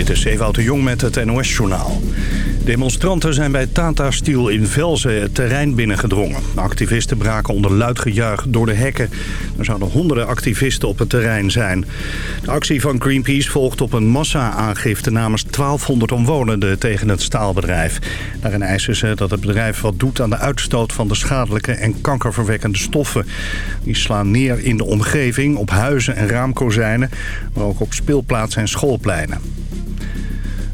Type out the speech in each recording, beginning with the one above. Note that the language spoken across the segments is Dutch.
Dit is Ewout de Jong met het NOS-journaal. Demonstranten zijn bij Tata Steel in Velzen het terrein binnengedrongen. Activisten braken onder luid gejuich door de hekken. Er zouden honderden activisten op het terrein zijn. De actie van Greenpeace volgt op een massa-aangifte namens 1200 omwonenden tegen het staalbedrijf. Daarin eisen ze dat het bedrijf wat doet aan de uitstoot van de schadelijke en kankerverwekkende stoffen. Die slaan neer in de omgeving, op huizen en raamkozijnen, maar ook op speelplaatsen en schoolpleinen.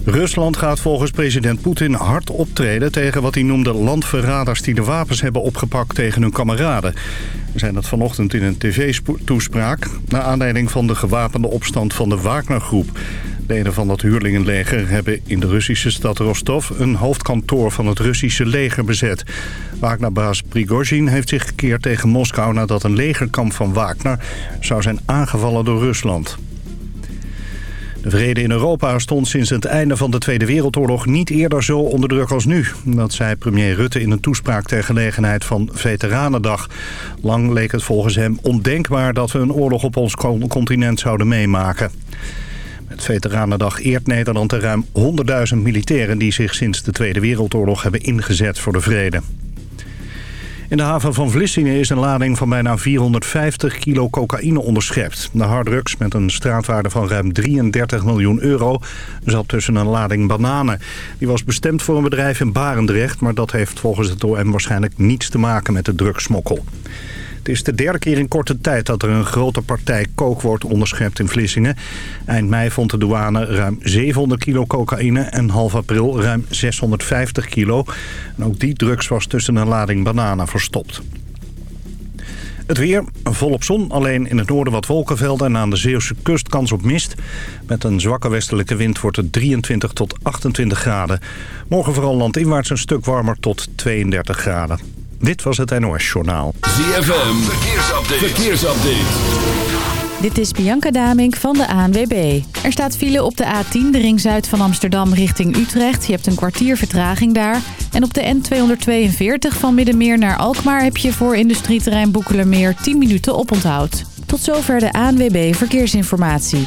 Rusland gaat volgens president Poetin hard optreden tegen wat hij noemde landverraders die de wapens hebben opgepakt tegen hun kameraden. We zijn dat vanochtend in een tv-toespraak naar aanleiding van de gewapende opstand van de Wagner-groep. Leden van dat huurlingenleger hebben in de Russische stad Rostov een hoofdkantoor van het Russische leger bezet. Wagner-baas Prigozhin heeft zich gekeerd tegen Moskou nadat een legerkamp van Wagner zou zijn aangevallen door Rusland. De vrede in Europa stond sinds het einde van de Tweede Wereldoorlog niet eerder zo onder druk als nu. Dat zei premier Rutte in een toespraak ter gelegenheid van Veteranendag. Lang leek het volgens hem ondenkbaar dat we een oorlog op ons continent zouden meemaken. Met Veteranendag eert Nederland de ruim 100.000 militairen die zich sinds de Tweede Wereldoorlog hebben ingezet voor de vrede. In de haven van Vlissingen is een lading van bijna 450 kilo cocaïne onderschept. De harddrugs met een straatwaarde van ruim 33 miljoen euro zat tussen een lading bananen. Die was bestemd voor een bedrijf in Barendrecht, maar dat heeft volgens het OM waarschijnlijk niets te maken met de drugsmokkel. Het is de derde keer in korte tijd dat er een grote partij kook wordt onderschept in Vlissingen. Eind mei vond de douane ruim 700 kilo cocaïne en half april ruim 650 kilo. En ook die drugs was tussen een lading bananen verstopt. Het weer, volop zon, alleen in het noorden wat wolkenvelden... en aan de Zeeuwse kust kans op mist. Met een zwakke westelijke wind wordt het 23 tot 28 graden. Morgen vooral landinwaarts een stuk warmer tot 32 graden. Dit was het NOS Journaal. ZFM, verkeersupdate. verkeersupdate. Dit is Bianca Damink van de ANWB. Er staat file op de A10, de ring zuid van Amsterdam richting Utrecht. Je hebt een kwartier vertraging daar. En op de N242 van Middenmeer naar Alkmaar... heb je voor industrieterrein Boekelermeer 10 minuten oponthoud. Tot zover de ANWB Verkeersinformatie.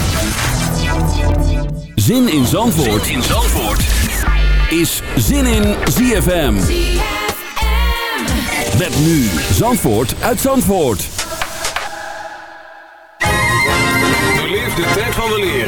Zin in Zandvoort, zin in Zandvoort. is Zin in ZFM. ZFM. Met nu Zandvoort uit Zandvoort. Beleef de tijd van de leer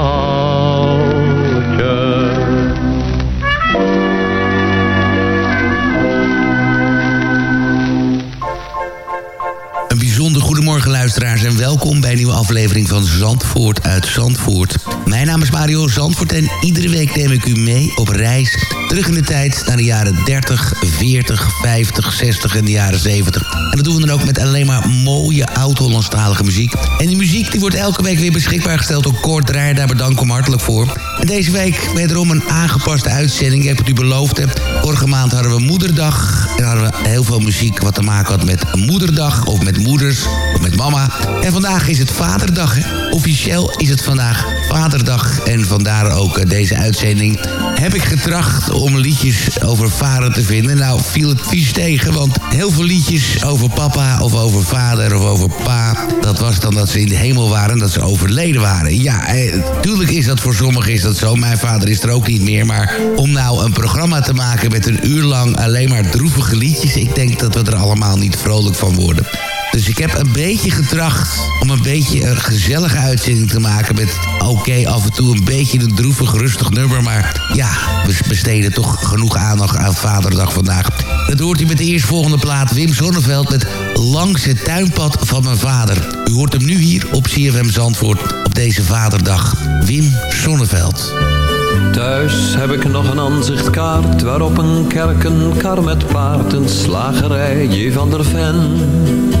goedemorgen luisteraars en welkom bij een nieuwe aflevering van Zandvoort uit Zandvoort. Mijn naam is Mario Zandvoort en iedere week neem ik u mee op reis terug in de tijd naar de jaren 30, 40, 50, 60 en de jaren 70. En dat doen we dan ook met alleen maar mooie oud-Hollandstalige muziek. En die muziek die wordt elke week weer beschikbaar gesteld door Kort Draaier, daar bedank ik hem hartelijk voor. En deze week wederom een aangepaste uitzending, ik heb het u beloofd. Hè. Vorige maand hadden we Moederdag en hadden we heel veel muziek wat te maken had met Moederdag of met moeders met mama. En vandaag is het Vaderdag. Hè. Officieel is het vandaag Vaderdag en vandaar ook eh, deze uitzending. Heb ik getracht om liedjes over vader te vinden. Nou viel het vies tegen, want heel veel liedjes over papa of over vader of over pa... dat was dan dat ze in de hemel waren, dat ze overleden waren. Ja, eh, tuurlijk is dat voor sommigen is dat zo. Mijn vader is er ook niet meer. Maar om nou een programma te maken met een uur lang alleen maar droevige liedjes... ik denk dat we er allemaal niet vrolijk van worden. Dus ik heb een beetje getracht om een beetje een gezellige uitzending te maken... met oké, af en toe een beetje een droevig, rustig nummer... maar ja, we besteden toch genoeg aandacht aan Vaderdag vandaag. Dat hoort u met de eerstvolgende plaat Wim Zonneveld... met Langs het tuinpad van mijn vader. U hoort hem nu hier op CFM Zandvoort op deze Vaderdag. Wim Zonneveld. Thuis heb ik nog een aanzichtkaart waarop een kerk, een kar met paard, een slagerij, J. van der Ven.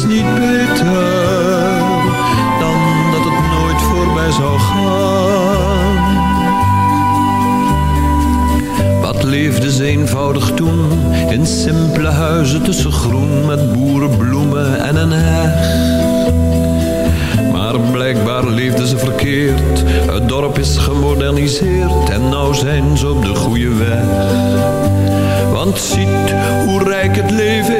Wist niet beter dan dat het nooit voorbij zou gaan. Wat leefde ze eenvoudig toen in simpele huizen tussen groen met boerenbloemen en een heg. Maar blijkbaar leefden ze verkeerd. Het dorp is gemoderniseerd en nou zijn ze op de goede weg. Want ziet hoe rijk het leven is.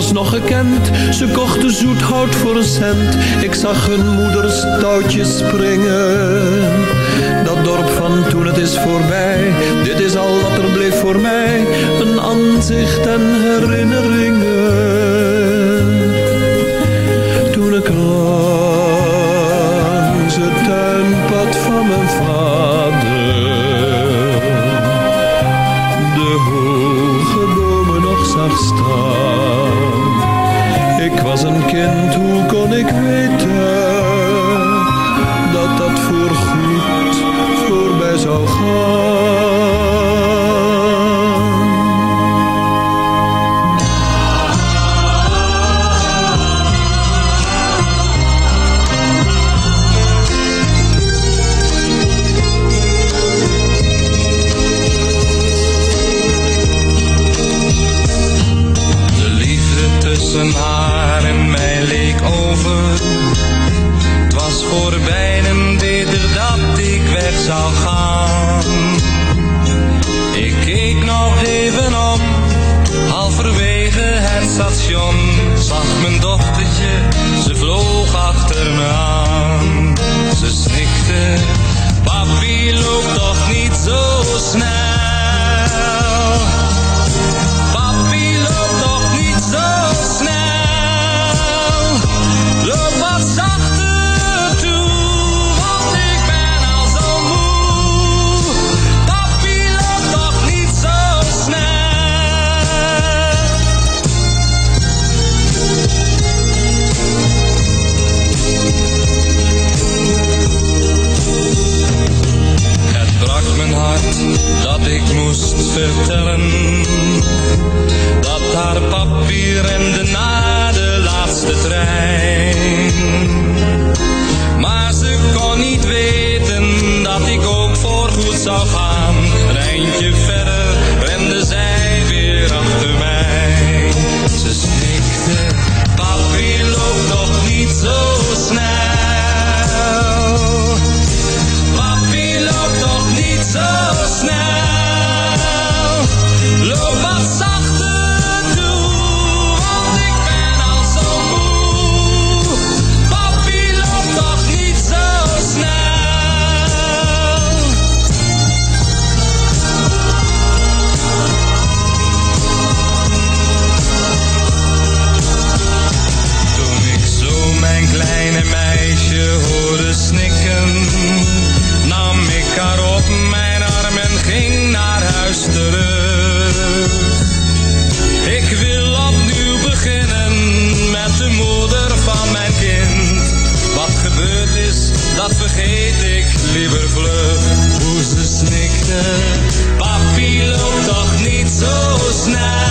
Vaders nog gekend, ze kochten zoet hout voor een cent. Ik zag hun moeders touwtjes springen. Dat dorp van toen het is voorbij, dit is al wat er bleef voor mij. Een aanzicht en zou halverwege het station. Zag mijn dochtertje, ze vloog achter me aan. Ze snikte, papi loopt toch niet zo snel. vertellen dat haar papier rende na de laatste trein. Maar ze kon niet dat vergeet ik liever vlug. Hoe ze snikte, papi loopt toch niet zo snel.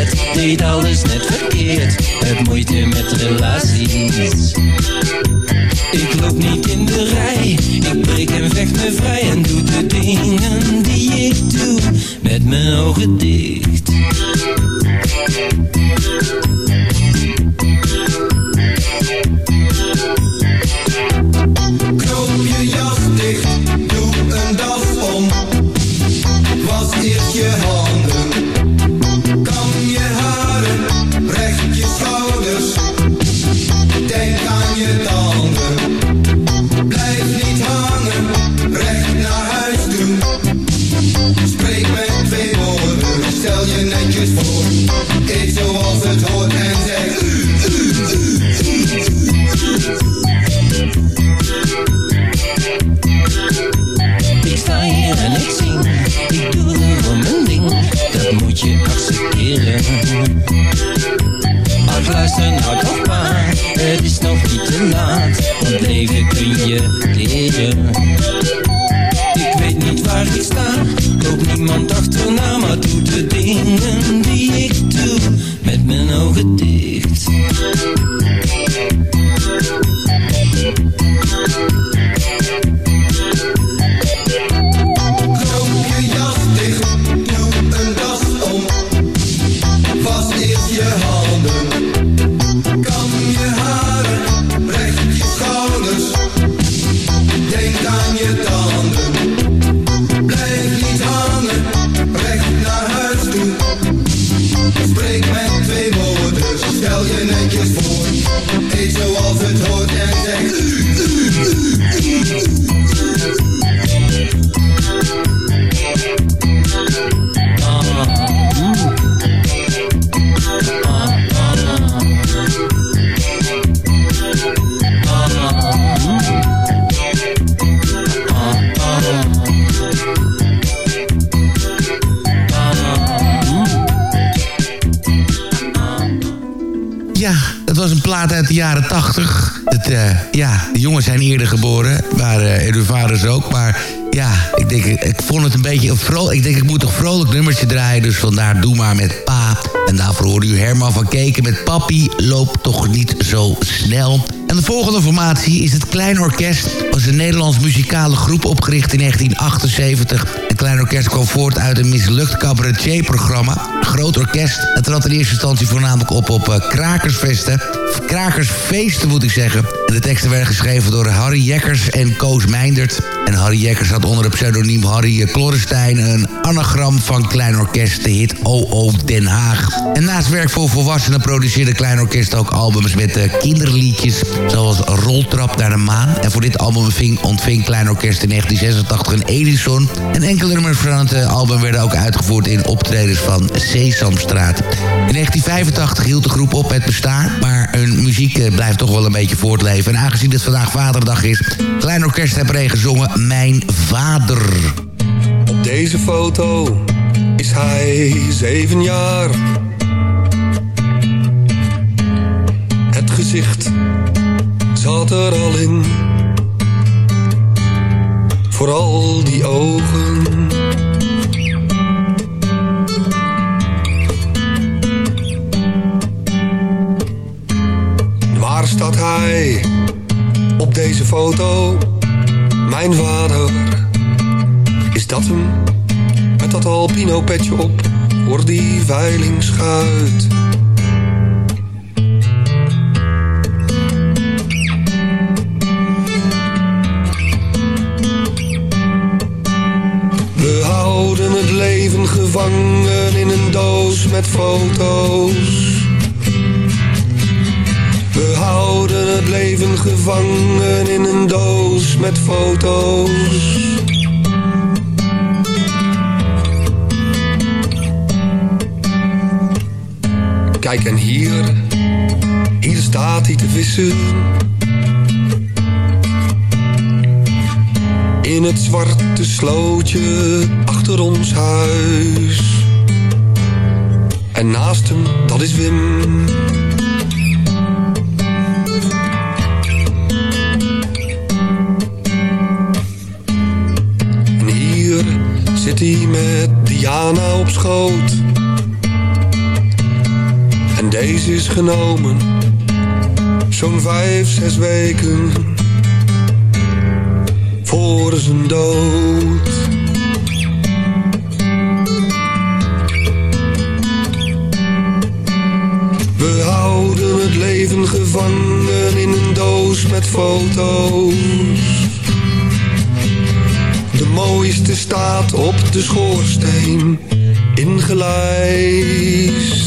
Dit Deed alles net verkeerd. Het moeite met relaties. Ik loop niet in de rij. Ik breek en vecht me vrij En doe de dingen die ik doe. Met mijn ogen dicht. 80. Eh, ja, de jongens zijn eerder geboren, waren uh, en vaders ook. Maar ja, ik, denk, ik vond het een beetje een. Ik denk, ik moet toch vrolijk nummertje draaien. Dus vandaar Doe maar met pa. En daarvoor hoorde u Herman van Keken met Papi. Loop toch niet zo snel. En de volgende formatie is het Klein Orkest. was een Nederlands muzikale groep opgericht in 1978 Klein Orkest kwam voort uit een mislukt cabaretier-programma. Groot orkest. Het trad in eerste instantie voornamelijk op op uh. Krakersfeesten moet ik zeggen. En de teksten werden geschreven door Harry Jekkers en Koos Meindert. En Harry Jekkers had onder het pseudoniem Harry Klorenstein... een anagram van Klein Orkest, de hit OO Den Haag. En naast werk voor volwassenen produceerde Klein Orkest ook albums met uh, kinderliedjes... zoals Roltrap naar de Maan. En voor dit album ontving, ontving Klein Orkest in 1986 een Edison. En enkele nummers van het uh, album werden ook uitgevoerd in optredens van Sesamstraat. In 1985 hield de groep op met bestaan, maar hun muziek uh, blijft toch wel een beetje voortleven. En aangezien het vandaag Vaderdag is, Klein Orkest heeft erin gezongen Mijn Vader. Op deze foto is hij zeven jaar. Het gezicht zat er al in. Vooral die ogen. Waar staat hij op deze foto? Mijn vader. Is dat hem? Met dat alpino petje op voor die veilingschuit. We houden het leven gevangen in een doos met foto's. Houden het leven gevangen in een doos met foto's. Kijk en hier, hier staat hij te vissen. In het zwarte slootje achter ons huis. En naast hem, dat is Wim. Hij met Diana op schoot. En deze is genomen, zo'n vijf, zes weken voor zijn dood. We houden het leven gevangen in een doos met foto's. Mooiste staat op de schoorsteen, ingelijst.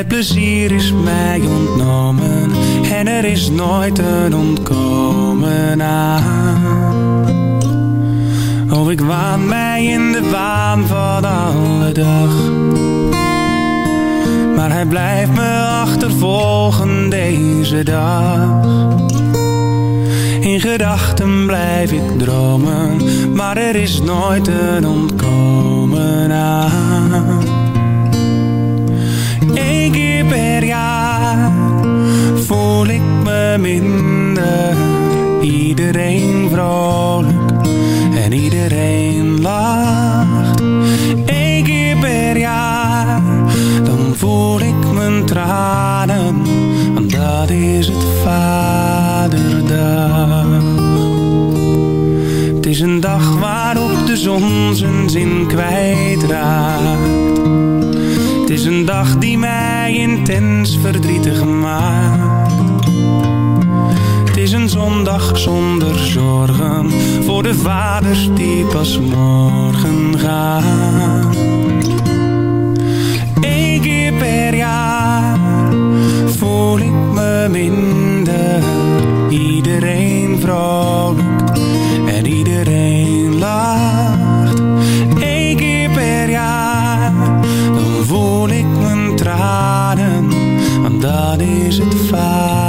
Het plezier is mij ontnomen en er is nooit een ontkomen aan. Oh, ik waan mij in de waan van alle dag. Maar hij blijft me achtervolgen deze dag. In gedachten blijf ik dromen, maar er is nooit een ontkomen aan. Voel ik me minder. Iedereen vrolijk en iedereen lacht. Eén keer per jaar, dan voel ik mijn tranen, want dat is het vaderdag. Het is een dag waarop de zon zijn zin kwijtraakt. Het is een dag die mij intens verdrietig maakt. Is een zondag zonder zorgen voor de vaders die pas morgen gaan. Eén keer per jaar voel ik me minder. Iedereen vrolijk en iedereen lacht. Eén keer per jaar, dan voel ik mijn tranen, want dan is het vaderdag.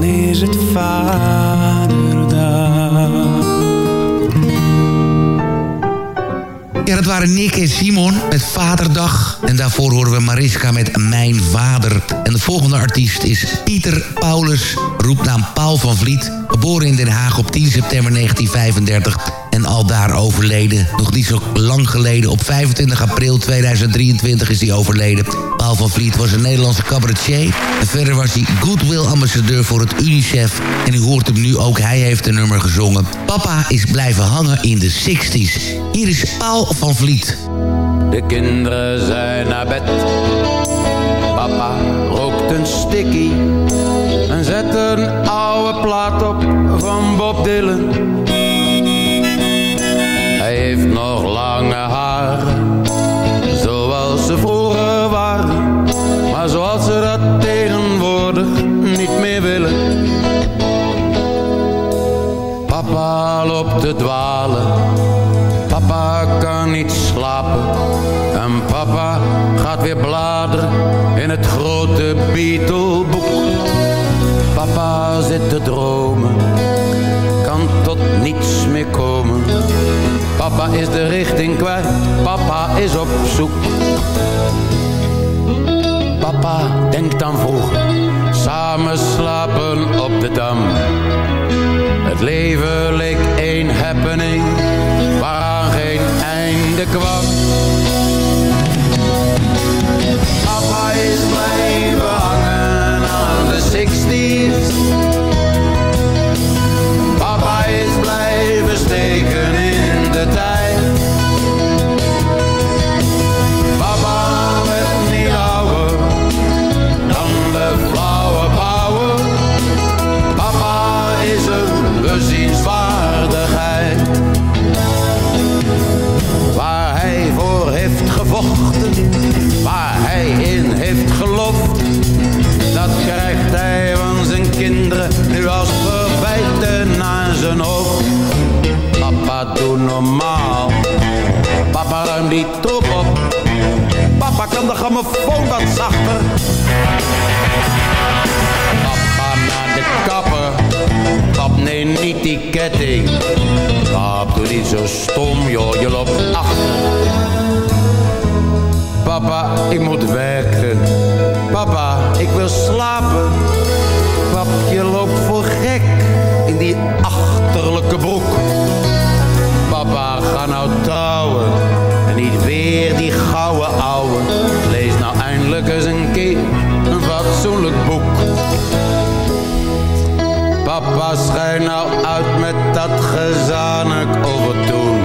Dan is het vaderdag. Ja, dat waren Nick en Simon met Vaderdag. En daarvoor horen we Mariska met Mijn Vader. En de volgende artiest is Pieter Paulus, roepnaam Paul van Vliet. Geboren in Den Haag op 10 september 1935 en al daar overleden. Nog niet zo lang geleden, op 25 april 2023 is hij overleden. Paul van Vliet was een Nederlandse cabaretier. En verder was hij goodwill-ambassadeur voor het UNICEF. En u hoort hem nu ook, hij heeft een nummer gezongen. Papa is blijven hangen in de 60s. Hier is Paul van Vliet. De kinderen zijn naar bed. Papa rookt een stikkie. En zet een oude plaat op van Bob Dylan. Papa is de richting kwijt, papa is op zoek. Papa denkt aan vroeger, samen slapen op de dam. Het leven leek één happening, waaraan geen einde kwam. Papa is blijven ik moet werken. Papa, ik wil slapen. Pap, je loopt voor gek in die achterlijke broek. Papa, ga nou trouwen. En niet weer die gouden ouwe. Lees nou eindelijk eens een keer een fatsoenlijk boek. Papa, schijn nou uit met dat gezanik. Papa,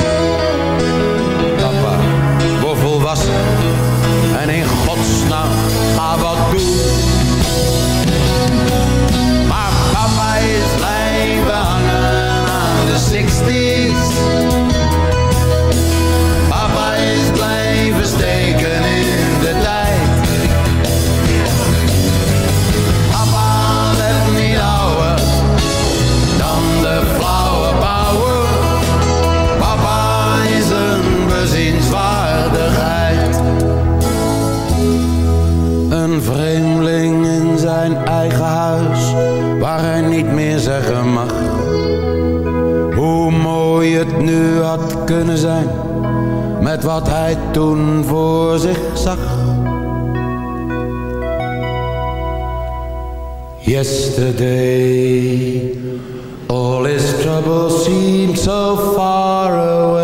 met wat hij toen voor zich zag. Yesterday, all his troubles seemed so far away.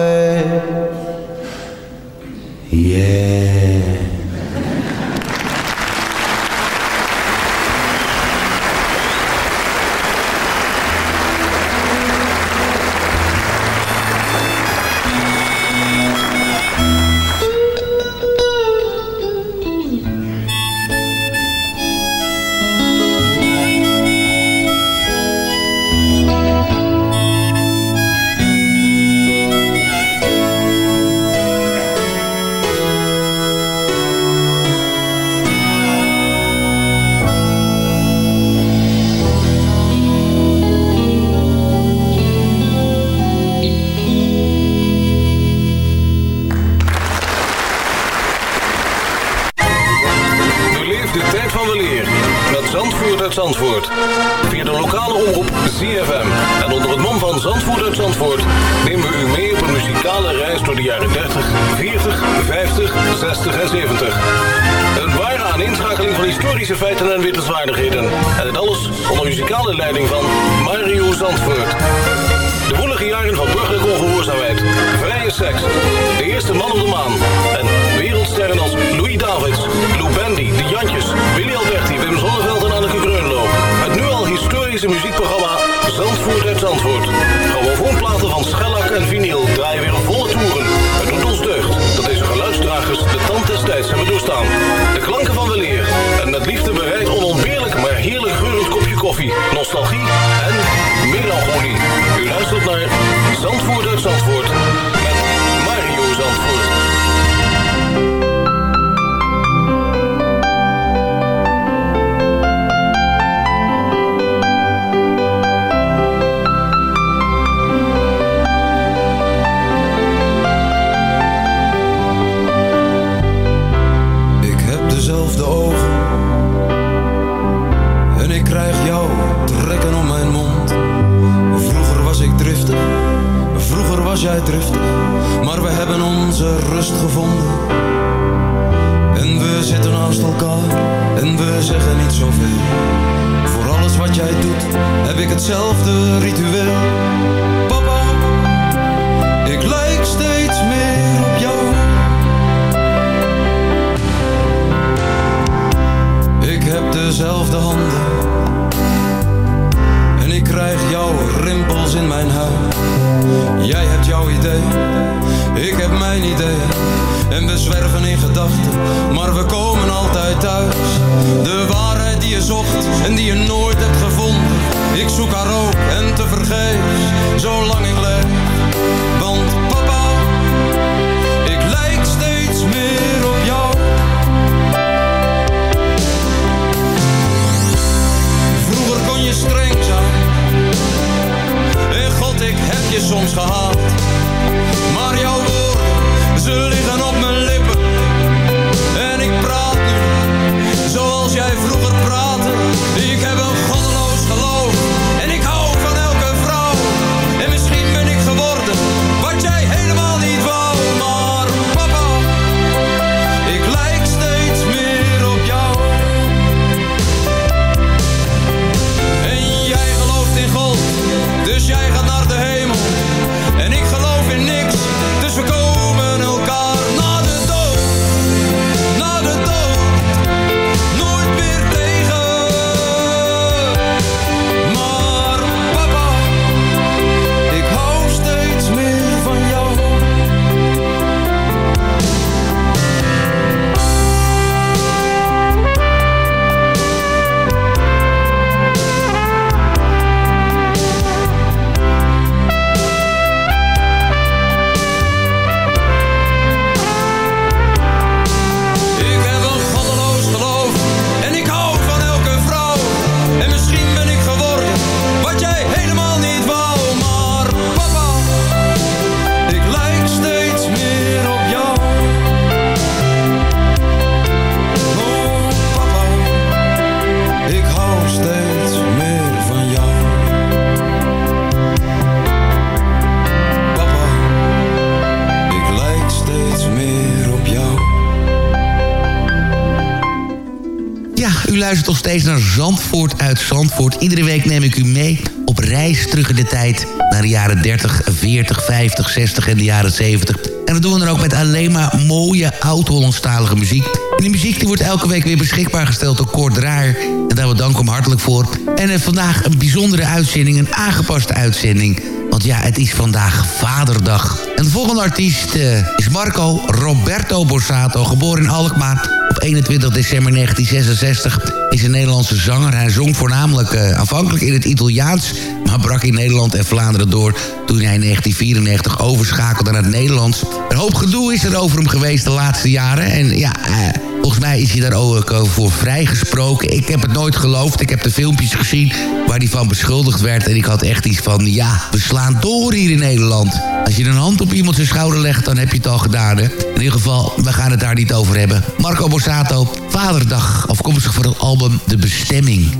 Zandvoort. Iedere week neem ik u mee op reis terug in de tijd... naar de jaren 30, 40, 50, 60 en de jaren 70. En dat doen we dan ook met alleen maar mooie oud-Hollandstalige muziek. En die muziek die wordt elke week weer beschikbaar gesteld door Kort Draaier. En daar we danken hem hartelijk voor. En uh, vandaag een bijzondere uitzending, een aangepaste uitzending... Want ja, het is vandaag Vaderdag. En de volgende artiest uh, is Marco Roberto Borsato, geboren in Alkmaar op 21 december 1966. Is een Nederlandse zanger. Hij zong voornamelijk uh, aanvankelijk in het Italiaans... maar brak in Nederland en Vlaanderen door... toen hij in 1994 overschakelde naar het Nederlands. Een hoop gedoe is er over hem geweest de laatste jaren. En ja... Uh, Volgens mij is hij daar ook voor vrijgesproken. Ik heb het nooit geloofd. Ik heb de filmpjes gezien waar hij van beschuldigd werd. En ik had echt iets van, ja, we slaan door hier in Nederland. Als je een hand op iemand zijn schouder legt, dan heb je het al gedaan. Hè? In ieder geval, we gaan het daar niet over hebben. Marco Borsato, Vaderdag, afkomstig voor het album De Bestemming.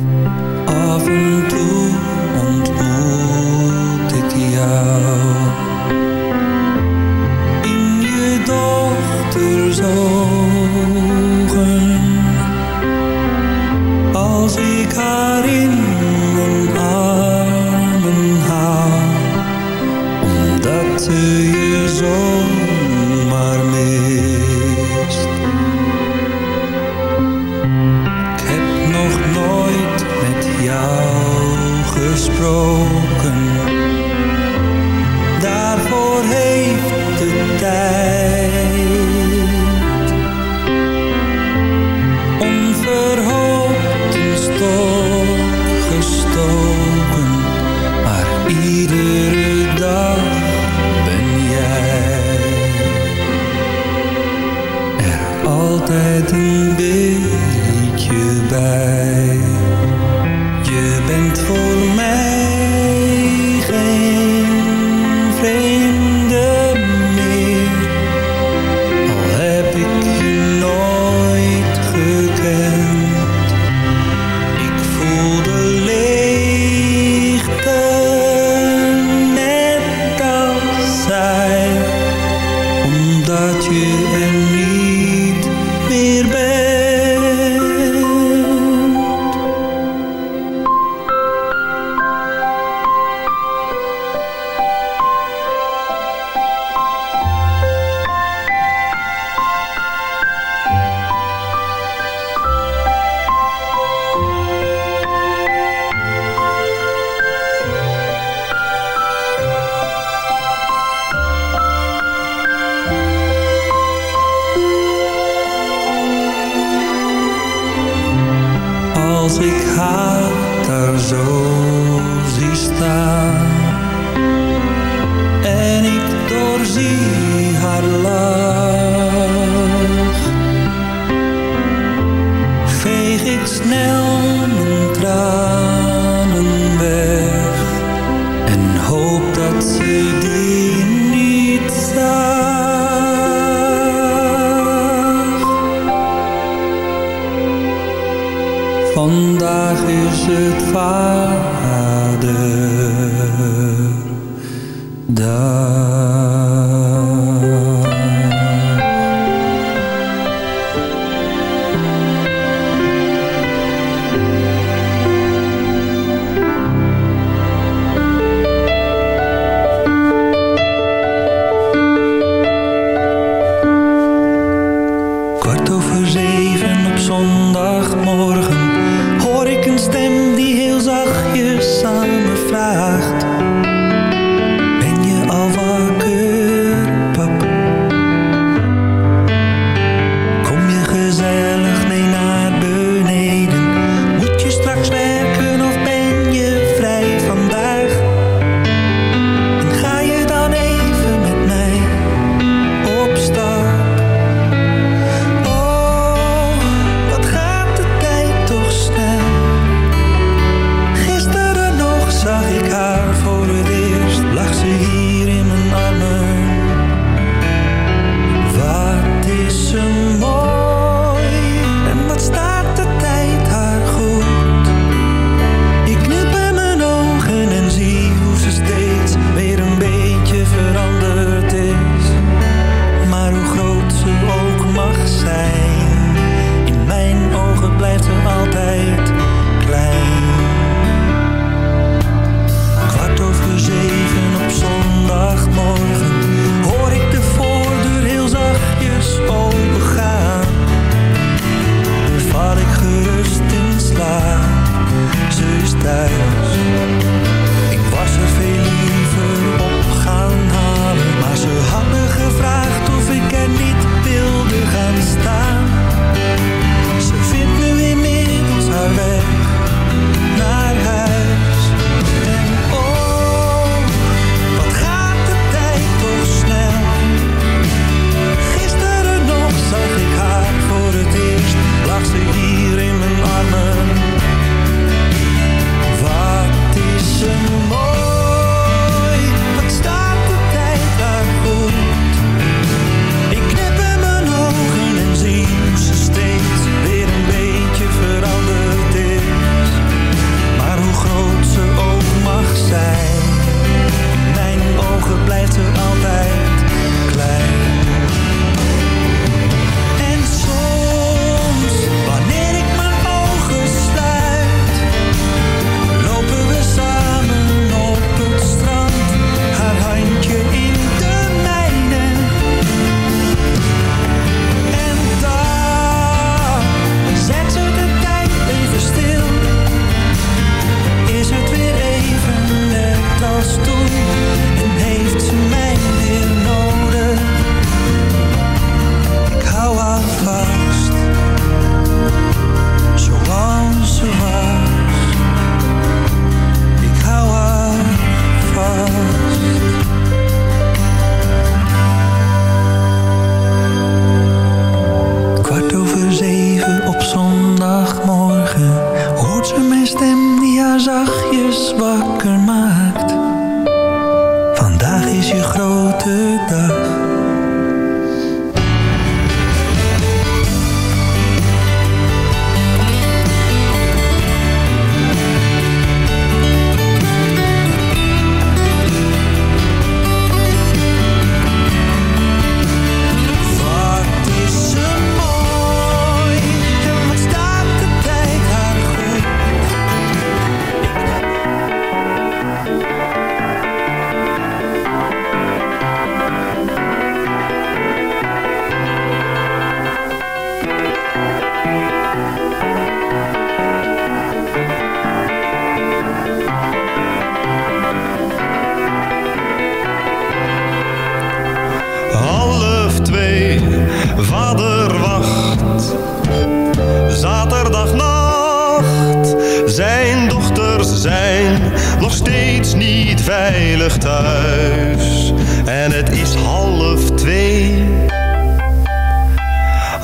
Af en toe ontmoet ik jou In je dochters ik haar in mijn armen hou Omdat ze je zomaar mist. Ik heb nog nooit met jou gesproken altijd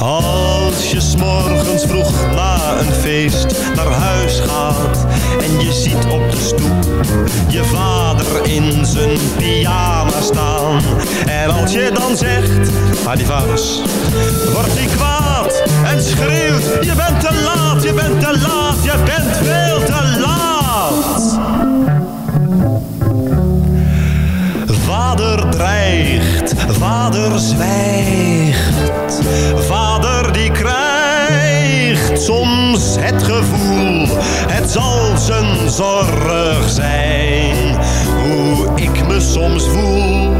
Als je s'morgens vroeg na een feest naar huis gaat en je ziet op de stoep je vader in zijn pyjama staan. En als je dan zegt, maar die vaders, wordt hij kwaad en schreeuwt, je bent te laat, je bent te laat, je bent veel vader zwijgt. Vader die krijgt soms het gevoel, het zal zijn zorg zijn. Hoe ik me soms voel.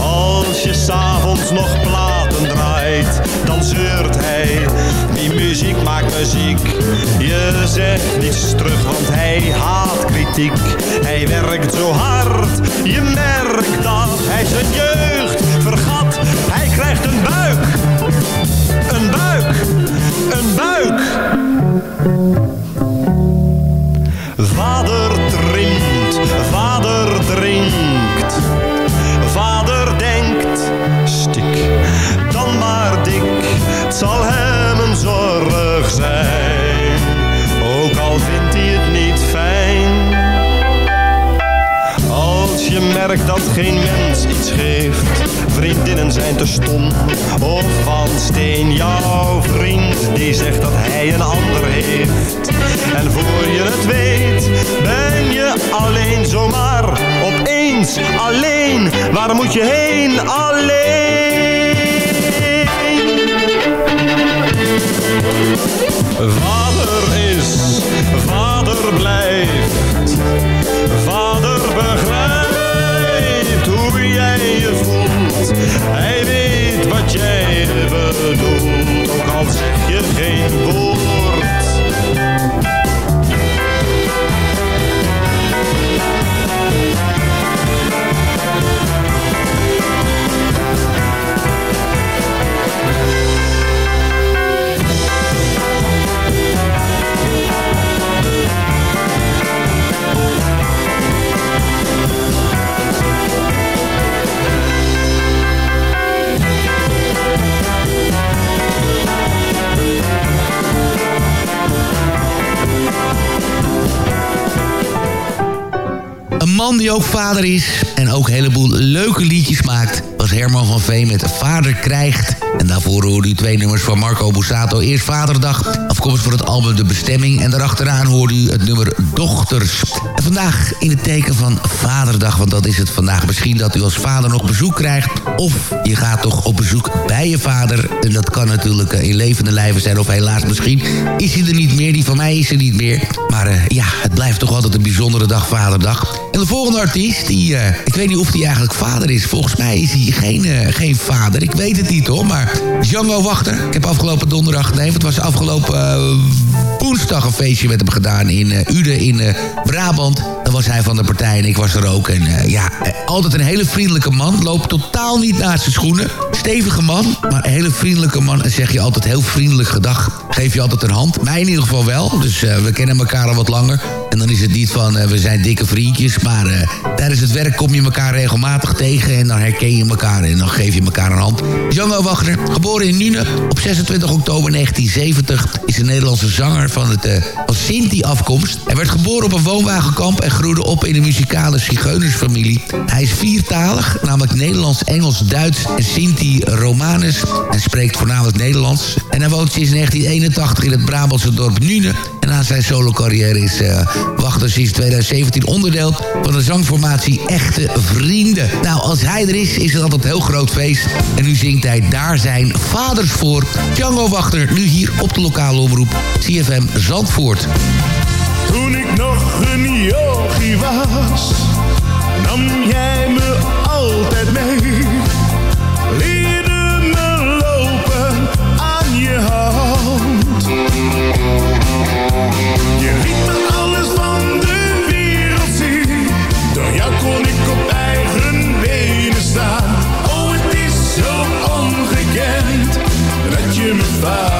Als je s'avonds nog platen draait, dan zeurt hij. Die muziek maakt muziek. Je zegt niets terug, want hij haat kritiek. Hij werkt zo hard, je merkt dat hij zijn jeugd vergat. Hij krijgt een buik, een buik, een buik. Vader Het zal hem een zorg zijn, ook al vindt hij het niet fijn. Als je merkt dat geen mens iets geeft, vriendinnen zijn te stom of van steen. Jouw vriend die zegt dat hij een ander heeft. En voor je het weet, ben je alleen zomaar opeens alleen. Waar moet je heen alleen? Vader is, vader blijft. Ook vader is en ook een heleboel leuke liedjes maakt... was Herman van Veen met Vader Krijgt. En daarvoor hoorde u twee nummers van Marco Bussato. Eerst Vaderdag, afkomstig voor het album De Bestemming. En daarachteraan hoorde u het nummer Dochters. En vandaag in het teken van Vaderdag, want dat is het vandaag. Misschien dat u als vader nog bezoek krijgt... of je gaat toch op bezoek bij je vader. En dat kan natuurlijk eh, in levende lijven zijn of helaas misschien... is hij er niet meer, die van mij is er niet meer. Maar eh, ja, het blijft toch altijd een bijzondere dag, Vaderdag. De volgende artiest, die, eh, ik weet niet of hij eigenlijk vader is. Volgens mij is hij geen, eh, geen vader. Ik weet het niet hoor, maar Django Wachter. Ik heb afgelopen donderdag, nee, het was afgelopen eh, woensdag een feestje met hem gedaan in Uden in Brabant. Dan was hij van de partij en ik was er ook. En ja, altijd een hele vriendelijke man. Loopt totaal niet naast zijn schoenen. Stevige man, maar een hele vriendelijke man. En zeg je altijd heel vriendelijk gedag. Geef je altijd een hand. Mij in ieder geval wel. Dus we kennen elkaar al wat langer. En dan is het niet van, eh, we zijn dikke vriendjes. Maar eh, tijdens het werk kom je elkaar regelmatig tegen. En dan herken je elkaar en dan geef je elkaar een hand. Django Wachter, geboren in Nune op 26 oktober 1970... is een Nederlandse zanger van, het, eh, Sinti-afkomst. Hij werd geboren op een woonwagenkamp... en groeide op in een muzikale zigeunersfamilie. Hij is viertalig, namelijk Nederlands, Engels, Duits en Sinti-Romanus. Hij spreekt voornamelijk Nederlands. En hij woont sinds 1981 in het Brabantse dorp Nune... Na zijn solo-carrière is uh, Wachter sinds 2017 onderdeel van de zangformatie Echte Vrienden. Nou, als hij er is, is het altijd een heel groot feest. En nu zingt hij Daar zijn vaders voor. Django Wachter, nu hier op de lokale omroep CFM Zandvoort. Toen ik nog een yogi was, nam jij me altijd mee. Je liet me alles van de wereld zien. Door jou kon ik op eigen benen staan. Oh, het is zo ongekend dat je mijn vader